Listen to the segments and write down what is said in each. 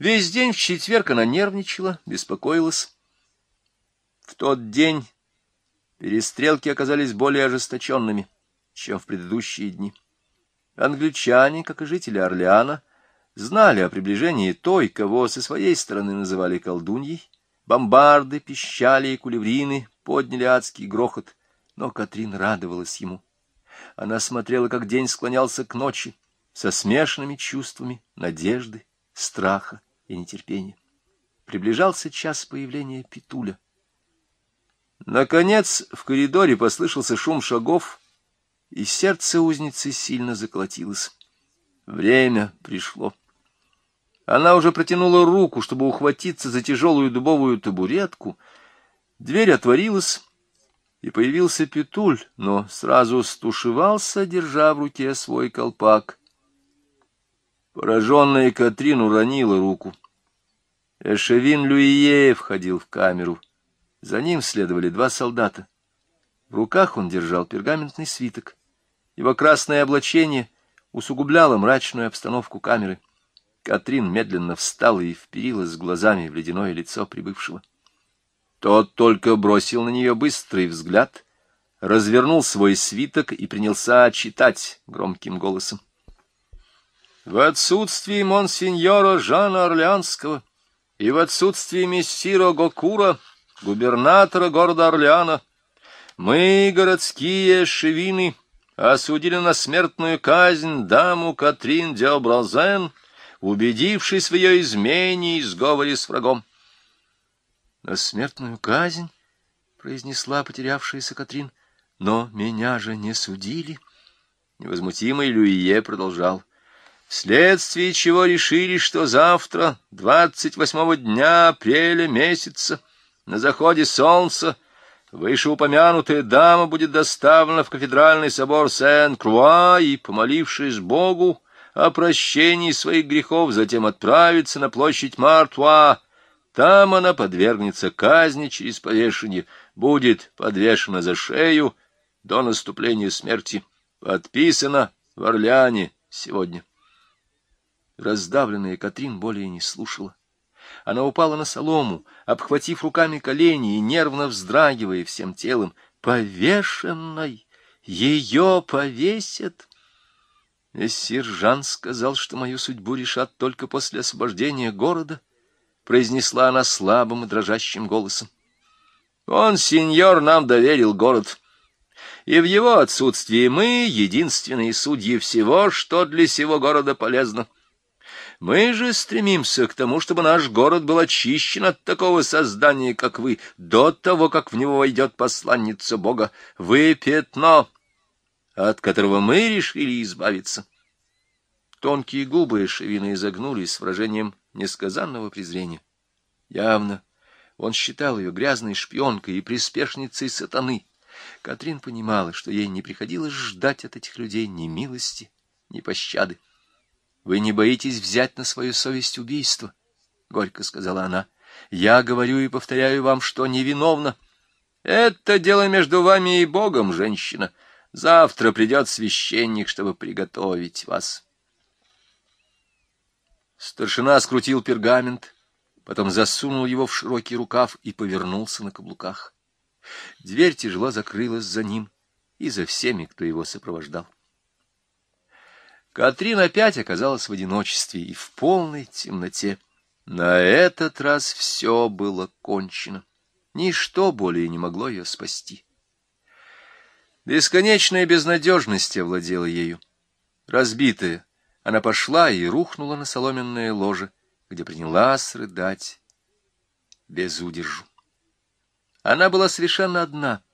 Весь день в четверг она нервничала, беспокоилась. В тот день перестрелки оказались более ожесточенными, чем в предыдущие дни. Англичане, как и жители Орлеана, знали о приближении той, кого со своей стороны называли колдуньей. Бомбарды, пищали и кулеврины подняли адский грохот, но Катрин радовалась ему. Она смотрела, как день склонялся к ночи, со смешанными чувствами надежды, страха и нетерпения. Приближался час появления Петуля. Наконец в коридоре послышался шум шагов, и сердце узницы сильно заколотилось. Время пришло. Она уже протянула руку, чтобы ухватиться за тяжелую дубовую табуретку. Дверь отворилась, и появился Петуль, но сразу стушевался, держа в руке свой колпак. Пораженная Катрин уронила руку. Эшевин Люие входил в камеру. За ним следовали два солдата. В руках он держал пергаментный свиток. Его красное облачение усугубляло мрачную обстановку камеры. Катрин медленно встала и вперилась глазами в ледяное лицо прибывшего. Тот только бросил на нее быстрый взгляд, развернул свой свиток и принялся читать громким голосом. В отсутствии монсеньора Жана Орлеанского и в отсутствии мессира Гокура, губернатора города Орлеана, мы, городские шевины, осудили на смертную казнь даму Катрин де убедившись в ее измене и сговоре с врагом. — На смертную казнь? — произнесла потерявшаяся Катрин. — Но меня же не судили. Невозмутимый Люие продолжал. — вследствие чего решили, что завтра, двадцать восьмого дня апреля месяца, на заходе солнца, вышеупомянутая дама будет доставлена в кафедральный собор Сен-Круа и, помолившись Богу о прощении своих грехов, затем отправится на площадь Мартуа. Там она подвергнется казни через повешение, будет подвешена за шею до наступления смерти. Подписано в Орлеане сегодня. Раздавленная Катрин более не слушала. Она упала на солому, обхватив руками колени и нервно вздрагивая всем телом. «Повешенной! Ее повесят!» Сержан сказал, что мою судьбу решат только после освобождения города, — произнесла она слабым и дрожащим голосом. Он, сеньор, нам доверил город, и в его отсутствии мы — единственные судьи всего, что для сего города полезно. Мы же стремимся к тому, чтобы наш город был очищен от такого создания, как вы, до того, как в него войдет посланница Бога. Вы пятно, от которого мы решили избавиться. Тонкие губы Шевина изогнулись с выражением несказанного презрения. Явно он считал ее грязной шпионкой и приспешницей сатаны. Катрин понимала, что ей не приходилось ждать от этих людей ни милости, ни пощады. Вы не боитесь взять на свою совесть убийство? — горько сказала она. — Я говорю и повторяю вам, что невиновна. Это дело между вами и Богом, женщина. Завтра придет священник, чтобы приготовить вас. Старшина скрутил пергамент, потом засунул его в широкий рукав и повернулся на каблуках. Дверь тяжело закрылась за ним и за всеми, кто его сопровождал. Катрин опять оказалась в одиночестве и в полной темноте. На этот раз все было кончено. Ничто более не могло ее спасти. Бесконечная безнадежность овладела ею. Разбитая, она пошла и рухнула на соломенное ложе, где принялась рыдать без удержу. Она была совершенно одна —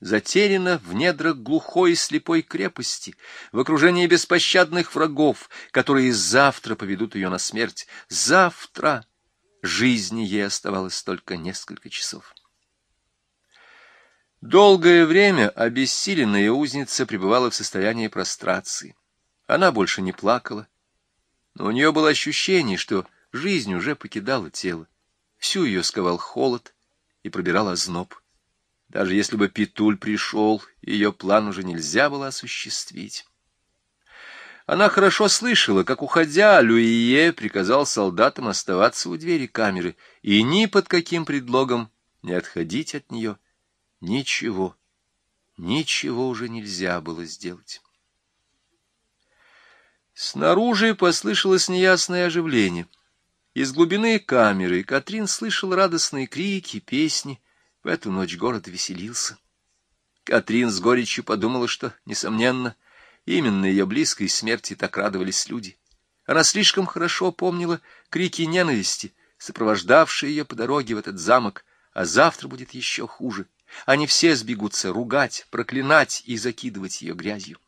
затеряна в недрах глухой и слепой крепости, в окружении беспощадных врагов, которые завтра поведут ее на смерть. Завтра жизни ей оставалось только несколько часов. Долгое время обессиленная узница пребывала в состоянии прострации. Она больше не плакала, но у нее было ощущение, что жизнь уже покидала тело. Всю ее сковал холод и пробирал озноб. Даже если бы Петуль пришел, ее план уже нельзя было осуществить. Она хорошо слышала, как, уходя, Люие приказал солдатам оставаться у двери камеры и ни под каким предлогом не отходить от нее. Ничего, ничего уже нельзя было сделать. Снаружи послышалось неясное оживление. Из глубины камеры Катрин слышал радостные крики, песни. В эту ночь город веселился. Катрин с горечью подумала, что, несомненно, — Именно ее близкой смерти так радовались люди. Она слишком хорошо помнила крики ненависти, сопровождавшие ее по дороге в этот замок, а завтра будет еще хуже. Они все сбегутся ругать, проклинать и закидывать ее грязью.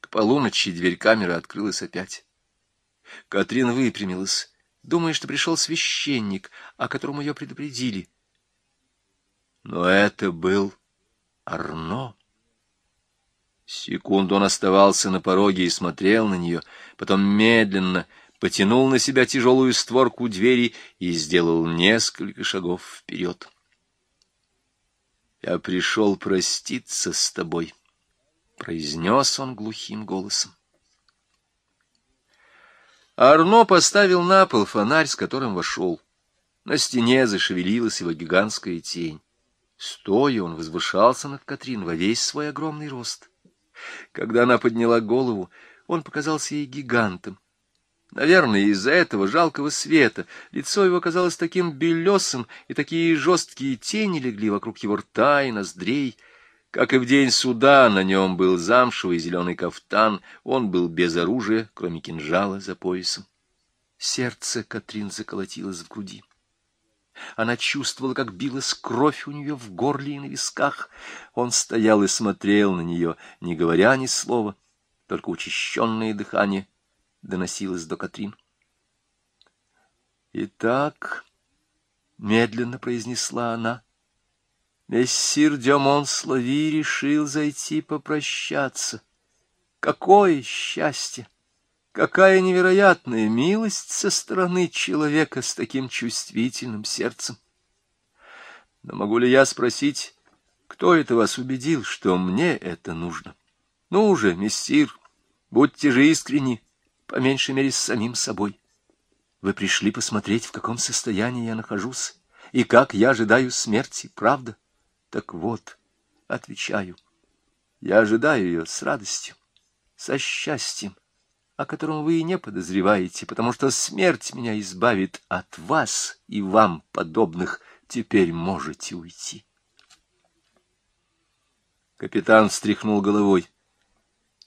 К полуночи дверь камеры открылась опять. Катрин выпрямилась, думая, что пришел священник, о котором ее предупредили. Но это был Арно. Секунду он оставался на пороге и смотрел на нее, потом медленно потянул на себя тяжелую створку двери и сделал несколько шагов вперед. «Я пришел проститься с тобой», — произнес он глухим голосом. Арно поставил на пол фонарь, с которым вошел. На стене зашевелилась его гигантская тень. Стоя он возвышался над Катрин во весь свой огромный рост. Когда она подняла голову, он показался ей гигантом. Наверное, из-за этого жалкого света лицо его казалось таким белесым, и такие жесткие тени легли вокруг его рта и ноздрей. Как и в день суда, на нем был замшевый зеленый кафтан, он был без оружия, кроме кинжала за поясом. Сердце Катрин заколотилось в груди. Она чувствовала, как билась кровь у нее в горле и на висках. Он стоял и смотрел на нее, не говоря ни слова, только учащенное дыхание доносилось до Катрин. «Итак», — медленно произнесла она, — «мессир Дюмон Слави решил зайти попрощаться. Какое счастье! Какая невероятная милость со стороны человека с таким чувствительным сердцем! Но могу ли я спросить, кто это вас убедил, что мне это нужно? Ну уже, мессир, будьте же искренни, по меньшей мере с самим собой. Вы пришли посмотреть, в каком состоянии я нахожусь, и как я ожидаю смерти, правда? Так вот, отвечаю, я ожидаю ее с радостью, со счастьем, о котором вы и не подозреваете, потому что смерть меня избавит от вас и вам подобных. Теперь можете уйти. Капитан встряхнул головой.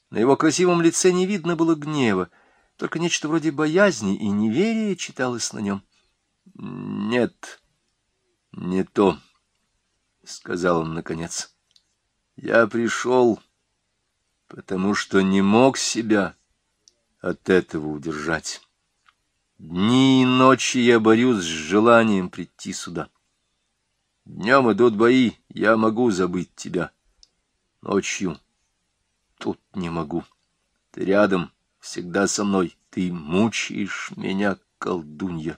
На его красивом лице не видно было гнева, только нечто вроде боязни и неверия читалось на нем. — Нет, не то, — сказал он наконец. — Я пришел, потому что не мог себя от этого удержать. Дни и ночи я борюсь с желанием прийти сюда. Днем идут бои, я могу забыть тебя. Ночью тут не могу. Ты рядом, всегда со мной. Ты мучаешь меня, колдунья.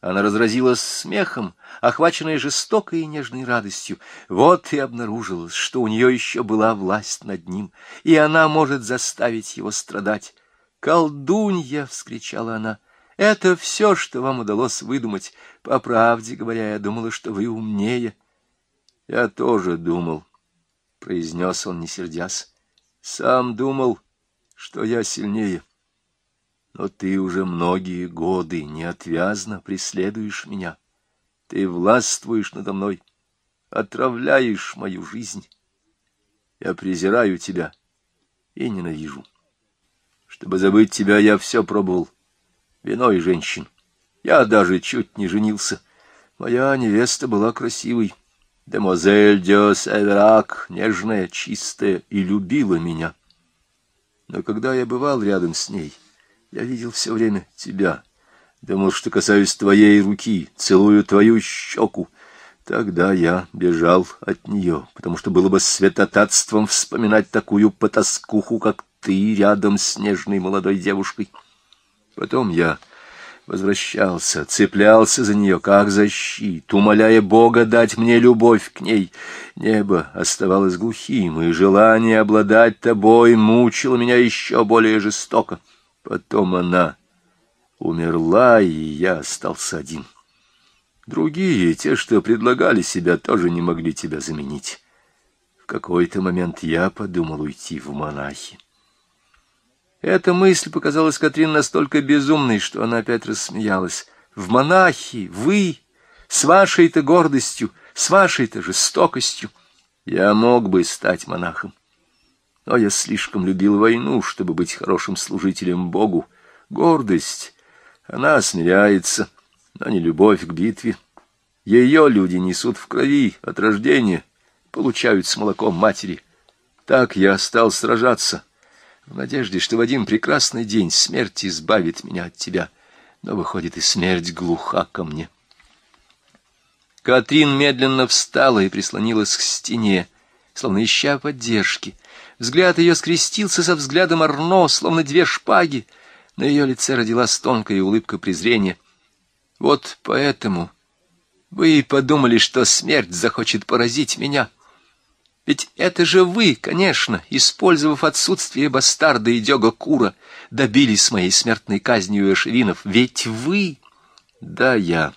Она разразилась смехом, охваченная жестокой и нежной радостью. Вот и обнаружилось, что у нее еще была власть над ним, и она может заставить его страдать. «Колдунья!» — вскричала она. «Это все, что вам удалось выдумать. По правде говоря, я думала, что вы умнее». «Я тоже думал», — произнес он, не сердясь. «Сам думал, что я сильнее». Но ты уже многие годы неотвязно преследуешь меня. Ты властвуешь надо мной, отравляешь мою жизнь. Я презираю тебя и ненавижу. Чтобы забыть тебя, я все пробовал. Вино и женщин. Я даже чуть не женился. Моя невеста была красивой. Демозель де Северак, нежная, чистая, и любила меня. Но когда я бывал рядом с ней, я видел все время тебя. Думал, что касаюсь твоей руки, целую твою щеку. Тогда я бежал от нее, потому что было бы святотатством вспоминать такую потаскуху, как ты, рядом с нежной молодой девушкой. Потом я возвращался, цеплялся за нее, как за щит, умоляя Бога дать мне любовь к ней. Небо оставалось глухим, и желание обладать тобой мучило меня еще более жестоко. Потом она умерла, и я остался один. Другие, те, что предлагали себя, тоже не могли тебя заменить. В какой-то момент я подумал уйти в монахи. Эта мысль показалась Катрин настолько безумной, что она опять рассмеялась. «В монахи! Вы! С вашей-то гордостью, с вашей-то жестокостью! Я мог бы стать монахом, но я слишком любил войну, чтобы быть хорошим служителем Богу. Гордость, она смиряется, но не любовь к битве. Ее люди несут в крови от рождения, получают с молоком матери. Так я стал сражаться» в надежде, что в один прекрасный день смерть избавит меня от тебя. Но, выходит, и смерть глуха ко мне. Катрин медленно встала и прислонилась к стене, словно ища поддержки. Взгляд ее скрестился со взглядом Арно, словно две шпаги. На ее лице родилась тонкая улыбка презрения. Вот поэтому вы и подумали, что смерть захочет поразить меня. — ведь это же вы, конечно, использовав отсутствие бастарда и дёга Кура, добились моей смертной казнью эшевинов. Ведь вы... Да, я.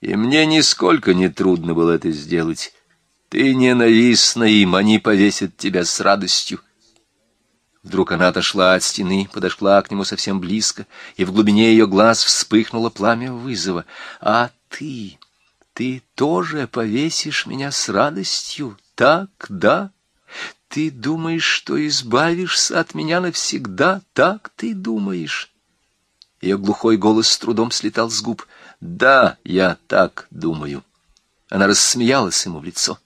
И мне нисколько не трудно было это сделать. Ты ненавистна им, они повесят тебя с радостью. Вдруг она отошла от стены, подошла к нему совсем близко, и в глубине ее глаз вспыхнуло пламя вызова. А ты, ты тоже повесишь меня с радостью, так, да? Ты думаешь, что избавишься от меня навсегда? Так ты думаешь?» Ее глухой голос с трудом слетал с губ. «Да, я так думаю». Она рассмеялась ему в лицо.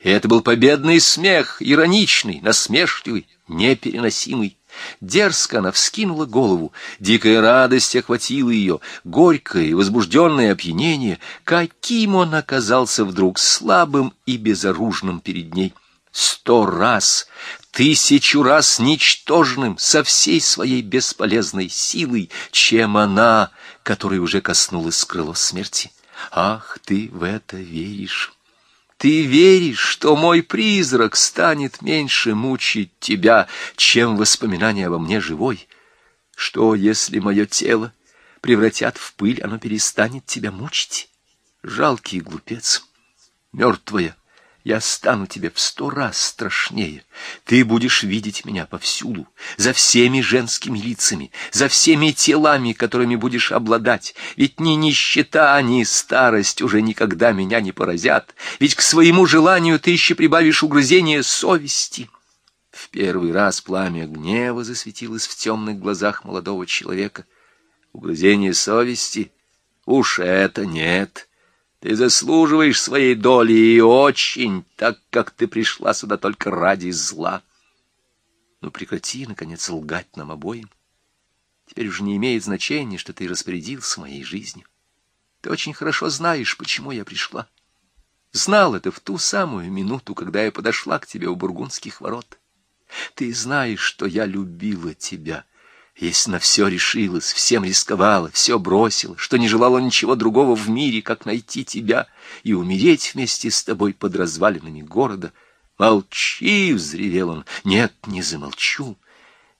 И это был победный смех, ироничный, насмешливый, непереносимый. Дерзко она вскинула голову, дикая радость охватила ее, горькое и возбужденное опьянение. Каким он оказался вдруг слабым и безоружным перед ней! Сто раз, тысячу раз ничтожным, со всей своей бесполезной силой, чем она, которой уже коснулась крыло смерти. Ах, ты в это веришь! Ты веришь, что мой призрак станет меньше мучить тебя, чем воспоминание обо мне живой? Что, если мое тело превратят в пыль, оно перестанет тебя мучить? Жалкий глупец, мертвая, я стану тебе в сто раз страшнее. Ты будешь видеть меня повсюду, за всеми женскими лицами, за всеми телами, которыми будешь обладать. Ведь ни нищета, ни старость уже никогда меня не поразят. Ведь к своему желанию ты еще прибавишь угрызение совести. В первый раз пламя гнева засветилось в темных глазах молодого человека. Угрызение совести? Уж это нет. Ты заслуживаешь своей доли и очень, так как ты пришла сюда только ради зла. Ну, прекрати, наконец, лгать нам обоим. Теперь уже не имеет значения, что ты распорядился моей жизнью. Ты очень хорошо знаешь, почему я пришла. Знал это в ту самую минуту, когда я подошла к тебе у бургундских ворот. Ты знаешь, что я любила тебя, если на все решилась, всем рисковала, все бросила, что не желала ничего другого в мире, как найти тебя и умереть вместе с тобой под развалинами города. «Молчи!» — взревел он. «Нет, не замолчу.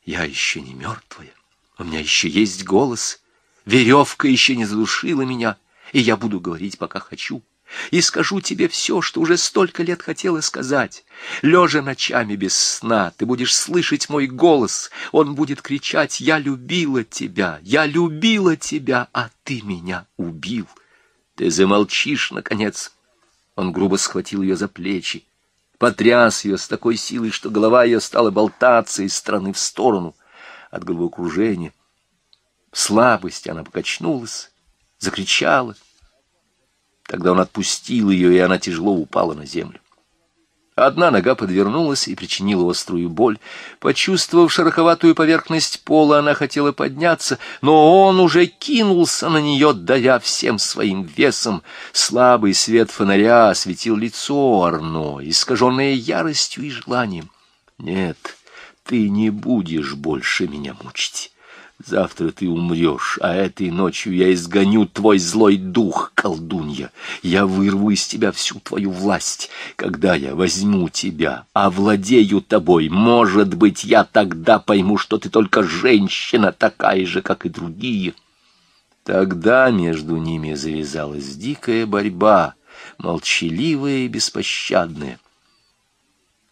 Я еще не мертвая. У меня еще есть голос. Веревка еще не задушила меня, и я буду говорить, пока хочу и скажу тебе все, что уже столько лет хотела сказать. Лежа ночами без сна, ты будешь слышать мой голос, он будет кричать «Я любила тебя, я любила тебя, а ты меня убил». Ты замолчишь, наконец. Он грубо схватил ее за плечи, потряс ее с такой силой, что голова ее стала болтаться из стороны в сторону от головокружения. В слабости она покачнулась, закричала — Тогда он отпустил ее, и она тяжело упала на землю. Одна нога подвернулась и причинила острую боль. Почувствовав шероховатую поверхность пола, она хотела подняться, но он уже кинулся на нее, давя всем своим весом. Слабый свет фонаря осветил лицо Арно, искаженное яростью и желанием. «Нет, ты не будешь больше меня мучить. Завтра ты умрешь, а этой ночью я изгоню твой злой дух, колдунья. Я вырву из тебя всю твою власть. Когда я возьму тебя, овладею тобой, может быть, я тогда пойму, что ты только женщина, такая же, как и другие. Тогда между ними завязалась дикая борьба, молчаливая и беспощадная.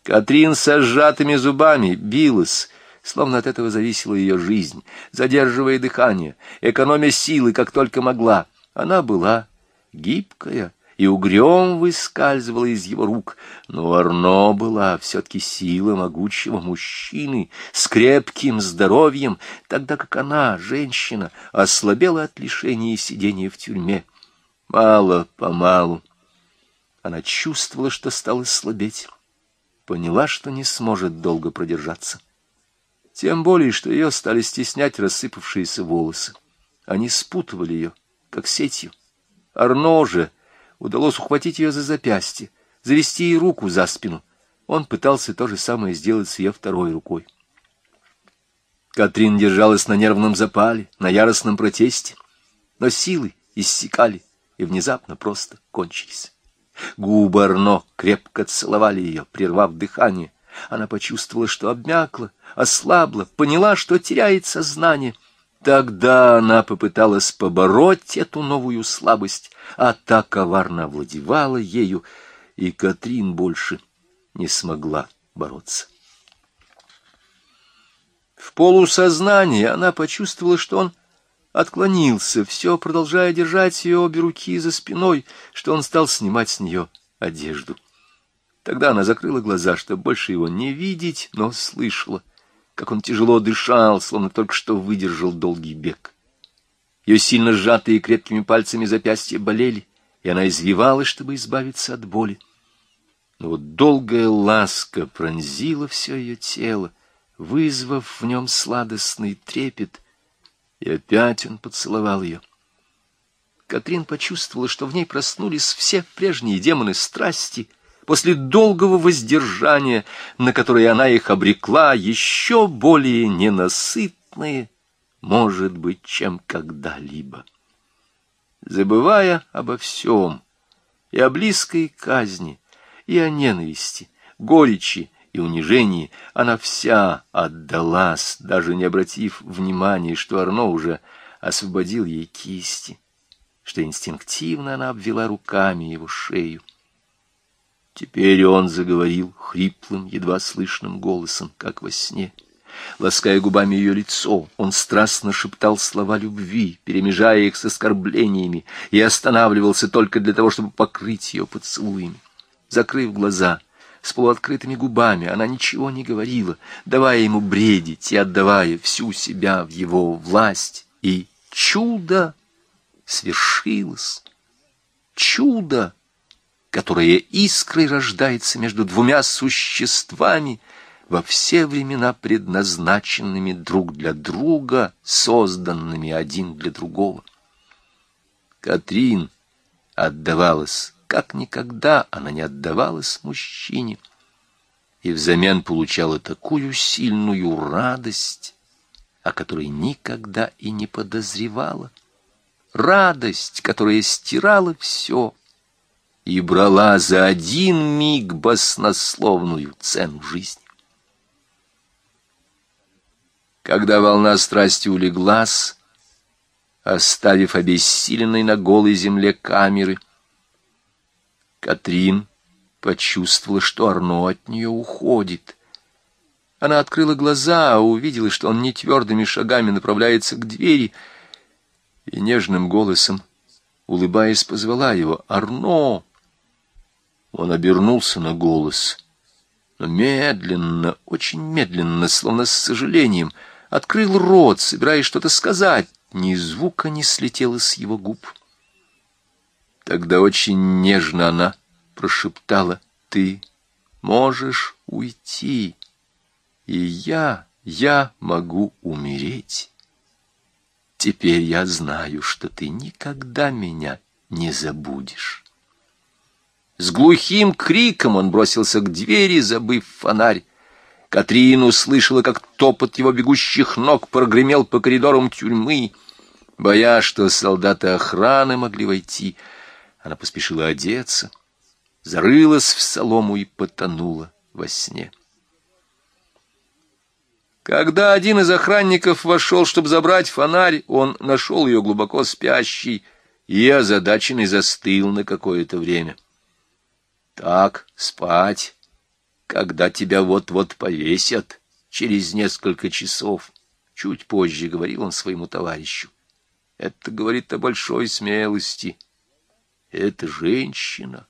Катрин со сжатыми зубами билась, словно от этого зависела ее жизнь, задерживая дыхание, экономя силы, как только могла. Она была гибкая и угрём выскальзывала из его рук, но Арно была все-таки сила могучего мужчины с крепким здоровьем, тогда как она, женщина, ослабела от лишения сидения в тюрьме. Мало-помалу она чувствовала, что стала слабеть, поняла, что не сможет долго продержаться. Тем более, что ее стали стеснять рассыпавшиеся волосы. Они спутывали ее, как сетью. Арно же удалось ухватить ее за запястье, завести ей руку за спину. Он пытался то же самое сделать с ее второй рукой. Катрин держалась на нервном запале, на яростном протесте, но силы иссякали и внезапно просто кончились. Губы Арно крепко целовали ее, прервав дыхание. Она почувствовала, что обмякла, ослабла, поняла, что теряет сознание. Тогда она попыталась побороть эту новую слабость, а та коварно овладевала ею, и Катрин больше не смогла бороться. В полусознании она почувствовала, что он отклонился, все продолжая держать ее обе руки за спиной, что он стал снимать с нее одежду. Тогда она закрыла глаза, чтобы больше его не видеть, но слышала, как он тяжело дышал, словно только что выдержал долгий бег. Ее сильно сжатые крепкими пальцами запястья болели, и она извивалась, чтобы избавиться от боли. Но вот долгая ласка пронзила все ее тело, вызвав в нем сладостный трепет, и опять он поцеловал ее. Катрин почувствовала, что в ней проснулись все прежние демоны страсти — после долгого воздержания, на которое она их обрекла, еще более ненасытные, может быть, чем когда-либо. Забывая обо всем, и о близкой казни, и о ненависти, горечи и унижении, она вся отдалась, даже не обратив внимания, что Арно уже освободил ей кисти, что инстинктивно она обвела руками его шею. Теперь он заговорил хриплым, едва слышным голосом, как во сне. Лаская губами ее лицо, он страстно шептал слова любви, перемежая их с оскорблениями, и останавливался только для того, чтобы покрыть ее поцелуями. Закрыв глаза, с полуоткрытыми губами, она ничего не говорила, давая ему бредить и отдавая всю себя в его власть. И чудо свершилось. Чудо! Которая искрой рождается между двумя существами, во все времена предназначенными друг для друга, созданными один для другого. Катрин отдавалась, как никогда она не отдавалась мужчине, и взамен получала такую сильную радость, о которой никогда и не подозревала. Радость, которая стирала все, и брала за один миг баснословную цену жизни. Когда волна страсти улеглась, оставив обессиленной на голой земле камеры, Катрин почувствовала, что Арно от нее уходит. Она открыла глаза, увидела, что он нетвердыми шагами направляется к двери, и нежным голосом, улыбаясь, позвала его «Арно!» Он обернулся на голос, но медленно, очень медленно, словно с сожалением, открыл рот, собираясь что-то сказать. Ни звука не слетело с его губ. Тогда очень нежно она прошептала «Ты можешь уйти, и я, я могу умереть. Теперь я знаю, что ты никогда меня не забудешь». С глухим криком он бросился к двери, забыв фонарь. Катрин услышала, как топот его бегущих ног прогремел по коридорам тюрьмы. Боясь, что солдаты охраны могли войти, она поспешила одеться, зарылась в солому и потонула во сне. Когда один из охранников вошел, чтобы забрать фонарь, он нашел ее глубоко спящей и озадаченный застыл на какое-то время. Так, спать, когда тебя вот-вот повесят через несколько часов, чуть позже говорил он своему товарищу. Это говорит о большой смелости. Это женщина.